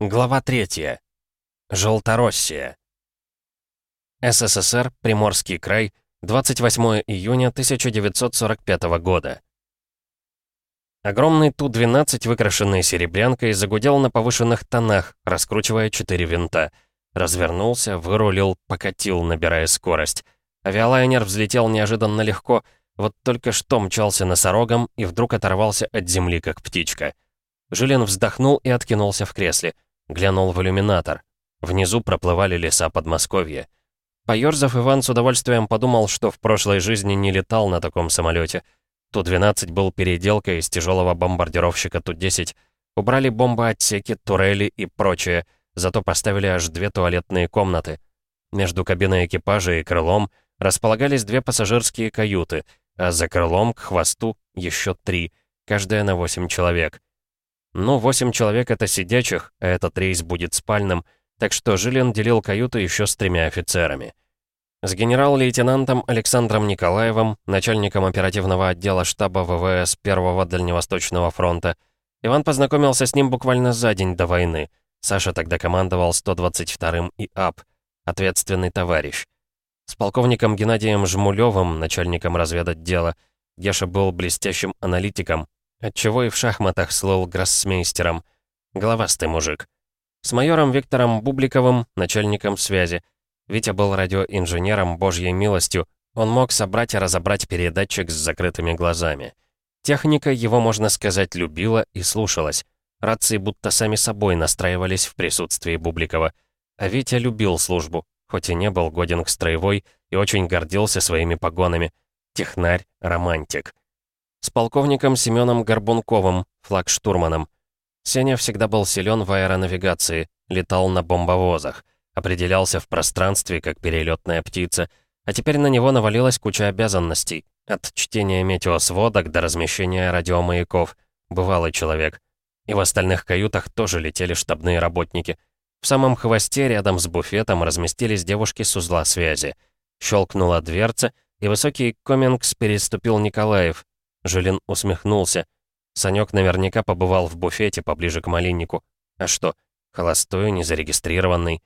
Глава 3. Желтороссия. СССР, Приморский край, 28 июня 1945 года. Огромный Ту-12, выкрашенный серебрянкой, загудел на повышенных тонах, раскручивая четыре винта. Развернулся, вырулил, покатил, набирая скорость. Авиалайнер взлетел неожиданно легко, вот только что мчался носорогом и вдруг оторвался от земли, как птичка. Жилин вздохнул и откинулся в кресле — Глянул в иллюминатор. Внизу проплывали леса Подмосковья. Поёрзав, Иван с удовольствием подумал, что в прошлой жизни не летал на таком самолете. Ту-12 был переделкой из тяжелого бомбардировщика Ту-10. Убрали бомбоотсеки, турели и прочее, зато поставили аж две туалетные комнаты. Между кабиной экипажа и крылом располагались две пассажирские каюты, а за крылом к хвосту еще три, каждая на восемь человек. Ну, восемь человек — это сидячих, а этот рейс будет спальным, так что Жилин делил каюту еще с тремя офицерами. С генерал-лейтенантом Александром Николаевым, начальником оперативного отдела штаба ВВС Первого Дальневосточного фронта, Иван познакомился с ним буквально за день до войны. Саша тогда командовал 122-м ИАП, ответственный товарищ. С полковником Геннадием Жмулевым, начальником разведотдела, Геша был блестящим аналитиком, Отчего и в шахматах слыл гроссмейстером. Головастый мужик. С майором Виктором Бубликовым, начальником связи. Витя был радиоинженером божьей милостью. Он мог собрать и разобрать передатчик с закрытыми глазами. Техника его, можно сказать, любила и слушалась. Рации будто сами собой настраивались в присутствии Бубликова. А Витя любил службу, хоть и не был годен к строевой и очень гордился своими погонами. Технарь, романтик с полковником Семеном Горбунковым, флагштурманом. Сеня всегда был силен в аэронавигации, летал на бомбовозах, определялся в пространстве, как перелетная птица, а теперь на него навалилась куча обязанностей, от чтения метеосводок до размещения радиомаяков. Бывалый человек. И в остальных каютах тоже летели штабные работники. В самом хвосте, рядом с буфетом, разместились девушки с узла связи. Щелкнула дверца, и высокий комингс переступил Николаев, Жилин усмехнулся. Санёк наверняка побывал в буфете поближе к малиннику. А что, холостой, незарегистрированный?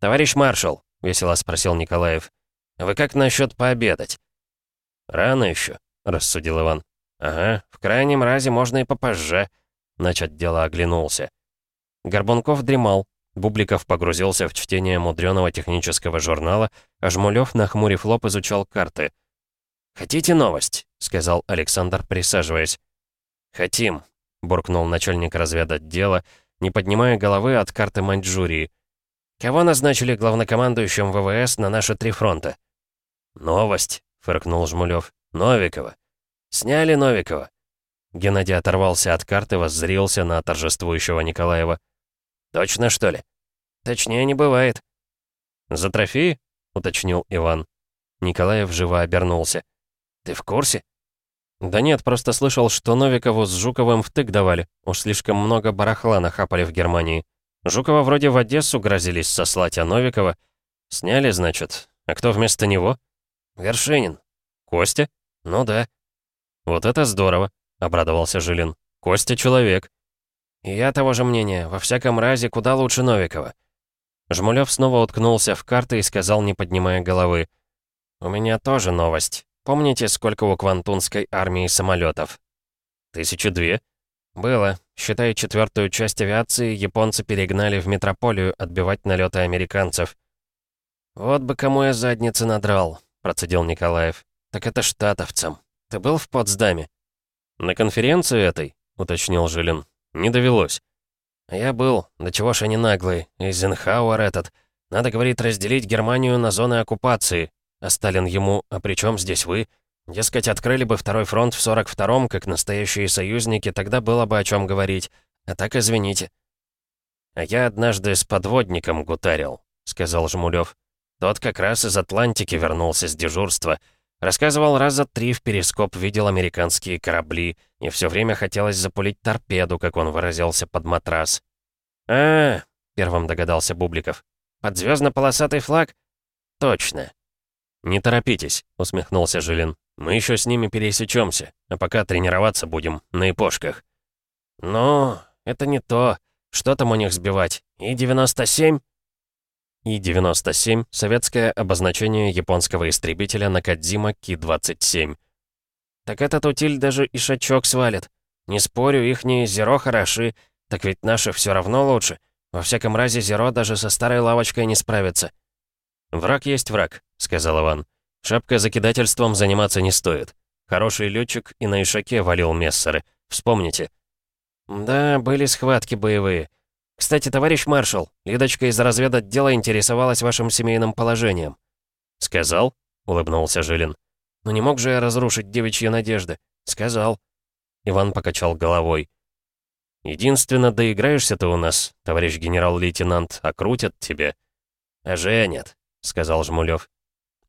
«Товарищ маршал», — весело спросил Николаев, — «вы как насчет пообедать?» «Рано еще», — рассудил Иван. «Ага, в крайнем разе можно и попозже», — начать дело оглянулся. Горбунков дремал, Бубликов погрузился в чтение мудреного технического журнала, а Жмулёв, нахмурив лоб, изучал карты — «Хотите новость?» — сказал Александр, присаживаясь. «Хотим», — буркнул начальник разведотдела, не поднимая головы от карты Маньчжурии. «Кого назначили главнокомандующим ВВС на наши три фронта?» «Новость», — фыркнул Жмулев. «Новикова». «Сняли Новикова». Геннадий оторвался от карты, воззрился на торжествующего Николаева. «Точно, что ли?» «Точнее не бывает». «За трофеи?» — уточнил Иван. Николаев живо обернулся. «Ты в курсе?» «Да нет, просто слышал, что Новикову с Жуковым втык давали. Уж слишком много барахла нахапали в Германии. Жукова вроде в Одессу грозились сослать, а Новикова... Сняли, значит. А кто вместо него?» «Вершинин». «Костя?» «Ну да». «Вот это здорово», — обрадовался Жилин. «Костя человек». И «Я того же мнения. Во всяком разе, куда лучше Новикова». Жмулев снова уткнулся в карты и сказал, не поднимая головы. «У меня тоже новость. Помните, сколько у Квантунской армии самолетов? Тысячи две? Было. Считай, четвертую часть авиации японцы перегнали в метрополию отбивать налеты американцев. «Вот бы кому я задницы надрал», — процедил Николаев. «Так это штатовцам. Ты был в Потсдаме?» «На конференции этой?» — уточнил Жилин. «Не довелось». «Я был. Да чего ж они наглые. Эйзенхауэр этот. Надо, говорит, разделить Германию на зоны оккупации. А Сталин ему «А при чем здесь вы?» Дескать, открыли бы второй фронт в 42-м, как настоящие союзники, тогда было бы о чем говорить. А так извините. «А я однажды с подводником гутарил», — сказал Жмулев. Тот как раз из Атлантики вернулся с дежурства. Рассказывал раза три в перископ, видел американские корабли, и все время хотелось запулить торпеду, как он выразился, под матрас. а, -а, -а первым догадался Бубликов. «Под звездно-полосатый флаг?» «Точно. «Не торопитесь», — усмехнулся Жилин. «Мы еще с ними пересечемся, а пока тренироваться будем на эпошках». «Но это не то. Что там у них сбивать? И-97?» И-97 — советское обозначение японского истребителя Накадзима Ки-27. «Так этот утиль даже и шачок свалит. Не спорю, ихние зеро хороши, так ведь наши все равно лучше. Во всяком разе зеро даже со старой лавочкой не справится». «Враг есть враг», — сказал Иван. «Шапка закидательством заниматься не стоит. Хороший летчик и на Ишаке валил мессеры. Вспомните». «Да, были схватки боевые. «Кстати, товарищ маршал, Лидочка из разведотдела интересовалась вашим семейным положением». «Сказал?» — улыбнулся Жилин. «Но не мог же я разрушить девичьи надежды?» «Сказал». Иван покачал головой. «Единственно, доиграешься ты у нас, товарищ генерал-лейтенант, а крутят тебе». «А женят», — сказал Жмулев.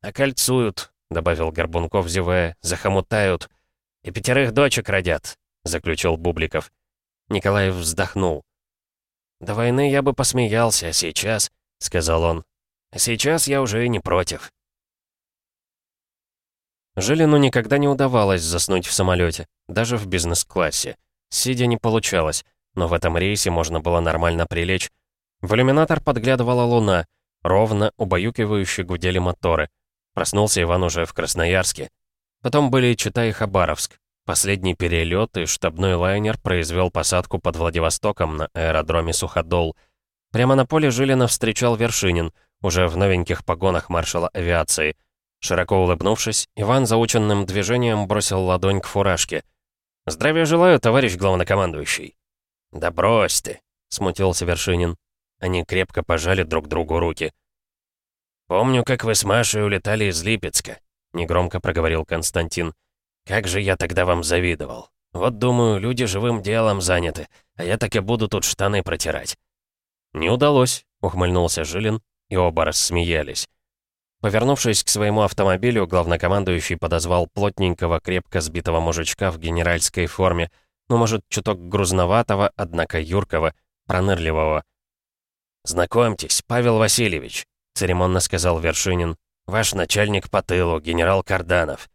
«Окольцуют», — добавил Горбунков, зевая, — «захомутают. И пятерых дочек родят», — заключил Бубликов. Николаев вздохнул. «До войны я бы посмеялся, а сейчас...» — сказал он. «А сейчас я уже и не против». Жилину никогда не удавалось заснуть в самолете, даже в бизнес-классе. Сидя не получалось, но в этом рейсе можно было нормально прилечь. В иллюминатор подглядывала луна, ровно, убаюкивающе гудели моторы. Проснулся Иван уже в Красноярске. Потом были Читай и Хабаровск. Последний перелет и штабной лайнер произвел посадку под Владивостоком на аэродроме Суходол. Прямо на поле Жилина встречал Вершинин, уже в новеньких погонах маршала авиации. Широко улыбнувшись, Иван заученным движением бросил ладонь к фуражке. «Здравия желаю, товарищ главнокомандующий». «Да брось ты», — смутился Вершинин. Они крепко пожали друг другу руки. «Помню, как вы с Машей улетали из Липецка», — негромко проговорил Константин. Как же я тогда вам завидовал. Вот думаю, люди живым делом заняты, а я так и буду тут штаны протирать». «Не удалось», — ухмыльнулся Жилин, и оба рассмеялись. Повернувшись к своему автомобилю, главнокомандующий подозвал плотненького, крепко сбитого мужичка в генеральской форме, ну, может, чуток грузноватого, однако юркого, пронырливого. «Знакомьтесь, Павел Васильевич», — церемонно сказал Вершинин. «Ваш начальник по тылу, генерал Карданов.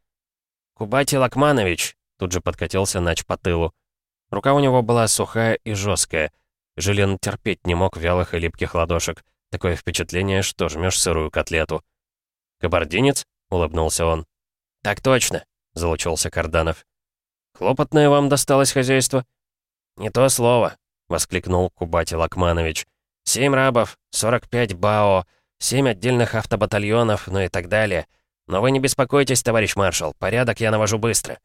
«Кубати Лакманович!» Тут же подкатился Нач по тылу. Рука у него была сухая и жесткая. Жилин терпеть не мог вялых и липких ладошек. Такое впечатление, что жмешь сырую котлету. «Кабардинец?» — улыбнулся он. «Так точно!» — залучился Карданов. «Хлопотное вам досталось хозяйство?» «Не то слово!» — воскликнул Кубати Лакманович. «Семь рабов, 45 БАО, семь отдельных автобатальонов, ну и так далее. Но вы не беспокойтесь, товарищ маршал, порядок я навожу быстро».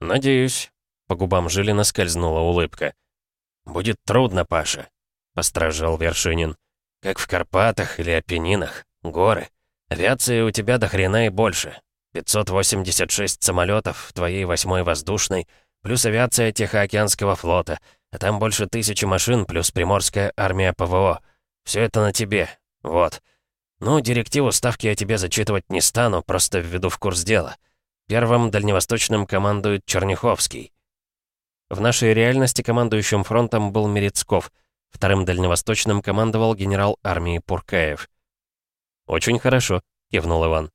«Надеюсь». По губам Жилина скользнула улыбка. «Будет трудно, Паша», — постражал Вершинин. «Как в Карпатах или Апеннинах. Горы. Авиации у тебя до хрена и больше. 586 самолетов твоей восьмой воздушной, плюс авиация Тихоокеанского флота, а там больше тысячи машин, плюс Приморская армия ПВО. Все это на тебе. Вот. «Ну, директиву ставки я тебе зачитывать не стану, просто введу в курс дела. Первым дальневосточным командует Черняховский». В нашей реальности командующим фронтом был Мерецков, вторым дальневосточным командовал генерал армии Пуркаев. «Очень хорошо», — кивнул Иван.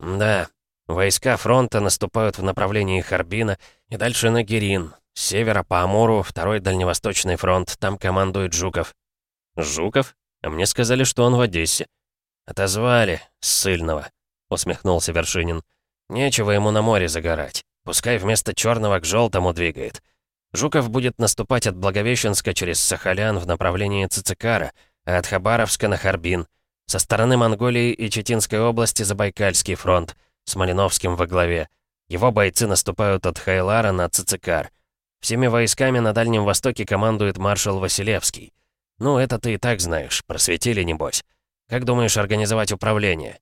«Да, войска фронта наступают в направлении Харбина и дальше на Гирин. С севера по Амуру, второй дальневосточный фронт, там командует Жуков». «Жуков? А мне сказали, что он в Одессе». «Отозвали, ссыльного», — усмехнулся Вершинин. «Нечего ему на море загорать. Пускай вместо черного к желтому двигает. Жуков будет наступать от Благовещенска через Сахалян в направлении Цицикара, а от Хабаровска на Харбин. Со стороны Монголии и Читинской области Забайкальский фронт, с Малиновским во главе. Его бойцы наступают от Хайлара на Цицикар. Всеми войсками на Дальнем Востоке командует маршал Василевский. Ну, это ты и так знаешь, просветили, небось. Как думаешь организовать управление?»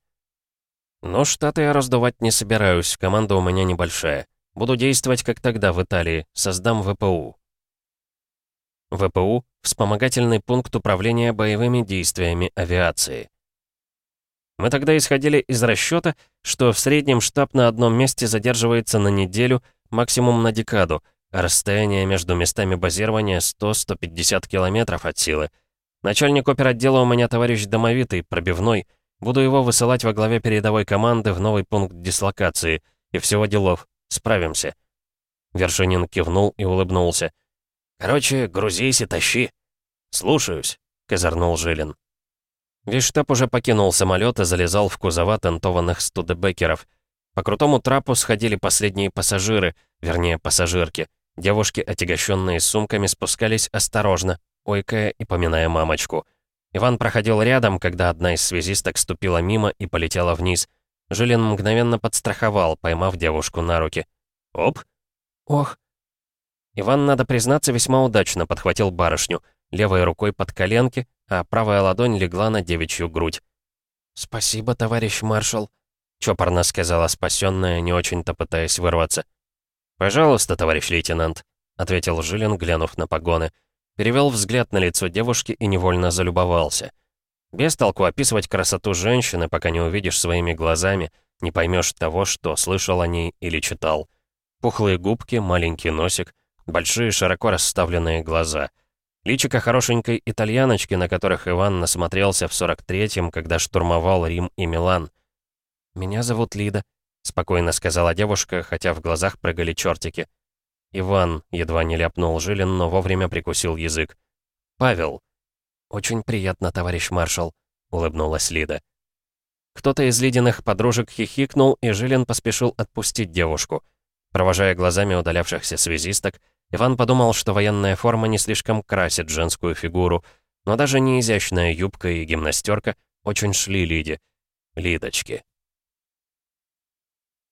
«Ну, штаты я раздувать не собираюсь, команда у меня небольшая. Буду действовать, как тогда в Италии, создам ВПУ». ВПУ — вспомогательный пункт управления боевыми действиями авиации. Мы тогда исходили из расчета, что в среднем штаб на одном месте задерживается на неделю, максимум на декаду, а расстояние между местами базирования 100-150 километров от силы — Начальник оперотдела у меня товарищ домовитый, пробивной. Буду его высылать во главе передовой команды в новый пункт дислокации. И всего делов. Справимся». Вершинин кивнул и улыбнулся. «Короче, грузись и тащи». «Слушаюсь», — козырнул Жилин. Весь штаб уже покинул самолет и залезал в кузова тентованных студебекеров. По крутому трапу сходили последние пассажиры, вернее, пассажирки. Девушки, отягощенные сумками, спускались осторожно, ойкая и поминая мамочку. Иван проходил рядом, когда одна из связисток ступила мимо и полетела вниз. Жилин мгновенно подстраховал, поймав девушку на руки. «Оп!» «Ох!» Иван, надо признаться, весьма удачно подхватил барышню, левой рукой под коленки, а правая ладонь легла на девичью грудь. «Спасибо, товарищ маршал», — чопорно сказала спасенная, не очень-то пытаясь вырваться. «Пожалуйста, товарищ лейтенант», — ответил Жилин, глянув на погоны. Перевел взгляд на лицо девушки и невольно залюбовался. Без толку описывать красоту женщины, пока не увидишь своими глазами, не поймешь того, что слышал о ней или читал. Пухлые губки, маленький носик, большие широко расставленные глаза — Личико хорошенькой итальяночки, на которых Иван насмотрелся в 43-м, когда штурмовал Рим и Милан. «Меня зовут Лида», — спокойно сказала девушка, хотя в глазах прыгали чертики. Иван едва не ляпнул Жилин, но вовремя прикусил язык. «Павел». «Очень приятно, товарищ маршал», — улыбнулась Лида. Кто-то из Лидиных подружек хихикнул, и Жилин поспешил отпустить девушку. Провожая глазами удалявшихся связисток, Иван подумал, что военная форма не слишком красит женскую фигуру, но даже не изящная юбка и гимнастерка очень шли Лиде. Лидочки.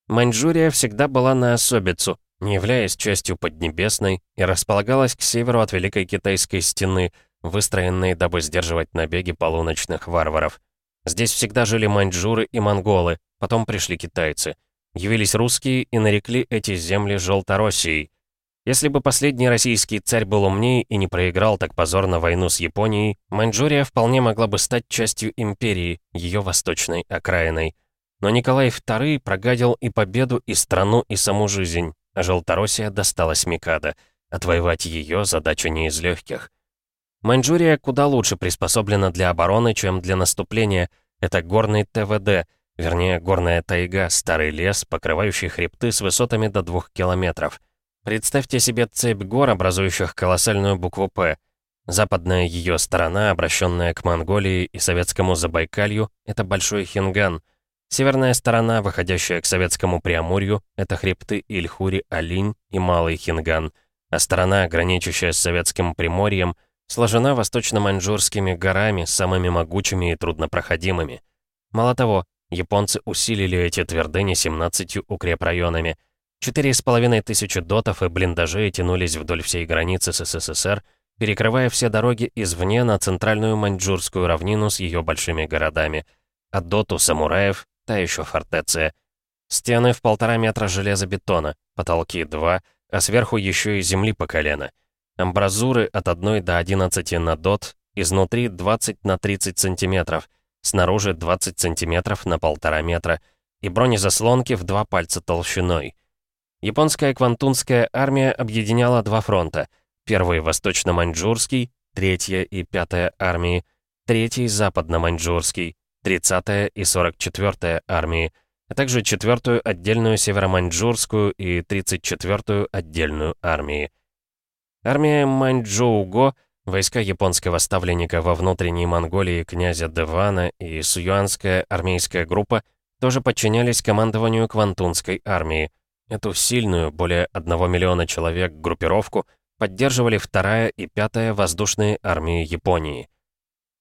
Маньчжурия всегда была на особицу, не являясь частью Поднебесной, и располагалась к северу от Великой Китайской стены, выстроенной, дабы сдерживать набеги полуночных варваров. Здесь всегда жили маньчжуры и монголы, потом пришли китайцы. Явились русские и нарекли эти земли Желтороссией, если бы последний российский царь был умнее и не проиграл так позорно войну с Японией, Маньчжурия вполне могла бы стать частью империи, ее восточной окраиной. Но Николай II прогадил и победу, и страну, и саму жизнь, а Желтороссия досталась Микадо. Отвоевать ее задача не из легких. Маньчжурия куда лучше приспособлена для обороны, чем для наступления. Это горный ТВД, вернее, горная тайга, старый лес, покрывающий хребты с высотами до двух километров. Представьте себе цепь гор, образующих колоссальную букву «П». Западная ее сторона, обращенная к Монголии и советскому Забайкалью, это Большой Хинган. Северная сторона, выходящая к советскому Преамурью, это хребты Ильхури-Алинь и Малый Хинган. А сторона, граничащая с советским Приморьем, сложена восточно-маньчжурскими горами, самыми могучими и труднопроходимыми. Мало того, японцы усилили эти твердыни 17 укрепрайонами – Четыре с половиной тысячи дотов и блиндажей тянулись вдоль всей границы с СССР, перекрывая все дороги извне на центральную маньчжурскую равнину с ее большими городами. А доту самураев — та еще фортеция. Стены в полтора метра железобетона, потолки два, а сверху еще и земли по колено. Амбразуры от 1 до 11 на дот, изнутри 20 на 30 сантиметров, снаружи 20 сантиметров на полтора метра, и бронезаслонки в два пальца толщиной. Японская Квантунская армия объединяла два фронта. Первый — восточно-маньчжурский, третья и пятая армии, третий — западно-маньчжурский, 30-я и 44-я армии, а также четвертую отдельную северо-маньчжурскую и 34-ю отдельную армии. Армия Маньчжоуго, войска японского ставленника во внутренней Монголии князя Девана и Суюанская армейская группа тоже подчинялись командованию Квантунской армии. Эту сильную, более 1 миллиона человек, группировку поддерживали вторая и пятая воздушные армии Японии.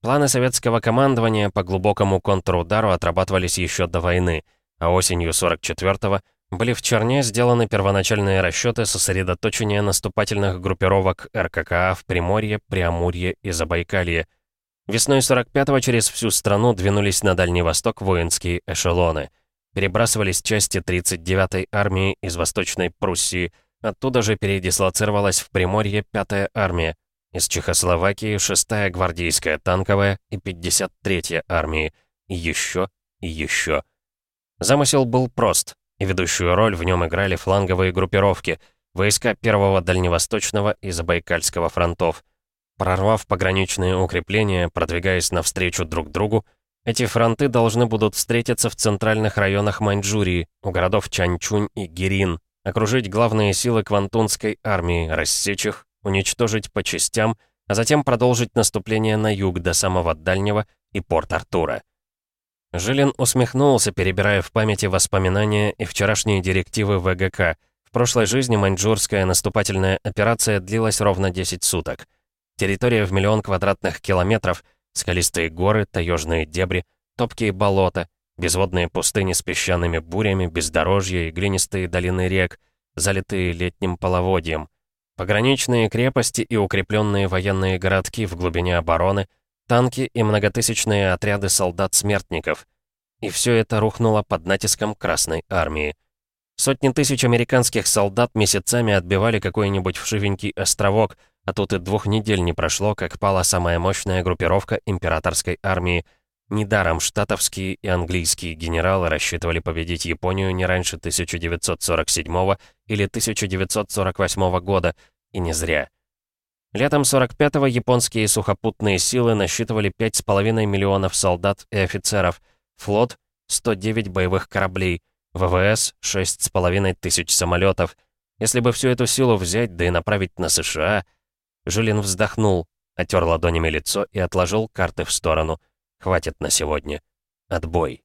Планы советского командования по глубокому контрудару отрабатывались еще до войны, а осенью 44-го были в Черне сделаны первоначальные расчеты сосредоточения наступательных группировок РККА в Приморье, Преамурье и Забайкалье. Весной 45-го через всю страну двинулись на Дальний Восток воинские эшелоны перебрасывались части 39-й армии из Восточной Пруссии, оттуда же передислоцировалась в Приморье 5-я армия, из Чехословакии 6-я гвардейская танковая и 53-я армии, и еще, и еще. Замысел был прост, и ведущую роль в нем играли фланговые группировки, войска Первого Дальневосточного и Забайкальского фронтов. Прорвав пограничные укрепления, продвигаясь навстречу друг другу, эти фронты должны будут встретиться в центральных районах Маньчжурии, у городов Чанчунь и Гирин, окружить главные силы Квантунской армии, рассечь их, уничтожить по частям, а затем продолжить наступление на юг до самого дальнего и порт Артура. Жилин усмехнулся, перебирая в памяти воспоминания и вчерашние директивы ВГК. В прошлой жизни маньчжурская наступательная операция длилась ровно 10 суток. Территория в миллион квадратных километров, скалистые горы, таежные дебри, топкие болота, безводные пустыни с песчаными бурями, бездорожья и глинистые долины рек, залитые летним половодьем, пограничные крепости и укрепленные военные городки в глубине обороны — танки и многотысячные отряды солдат-смертников. И все это рухнуло под натиском Красной Армии. Сотни тысяч американских солдат месяцами отбивали какой-нибудь вшивенький островок, а тут и двух недель не прошло, как пала самая мощная группировка императорской армии. Недаром штатовские и английские генералы рассчитывали победить Японию не раньше 1947 или 1948 года, и не зря. Летом 45-го японские сухопутные силы насчитывали 5,5 миллионов солдат и офицеров, флот — 109 боевых кораблей, ВВС — 6,5 тысяч самолетов. Если бы всю эту силу взять, да и направить на США... Жилин вздохнул, отер ладонями лицо и отложил карты в сторону. Хватит на сегодня. Отбой.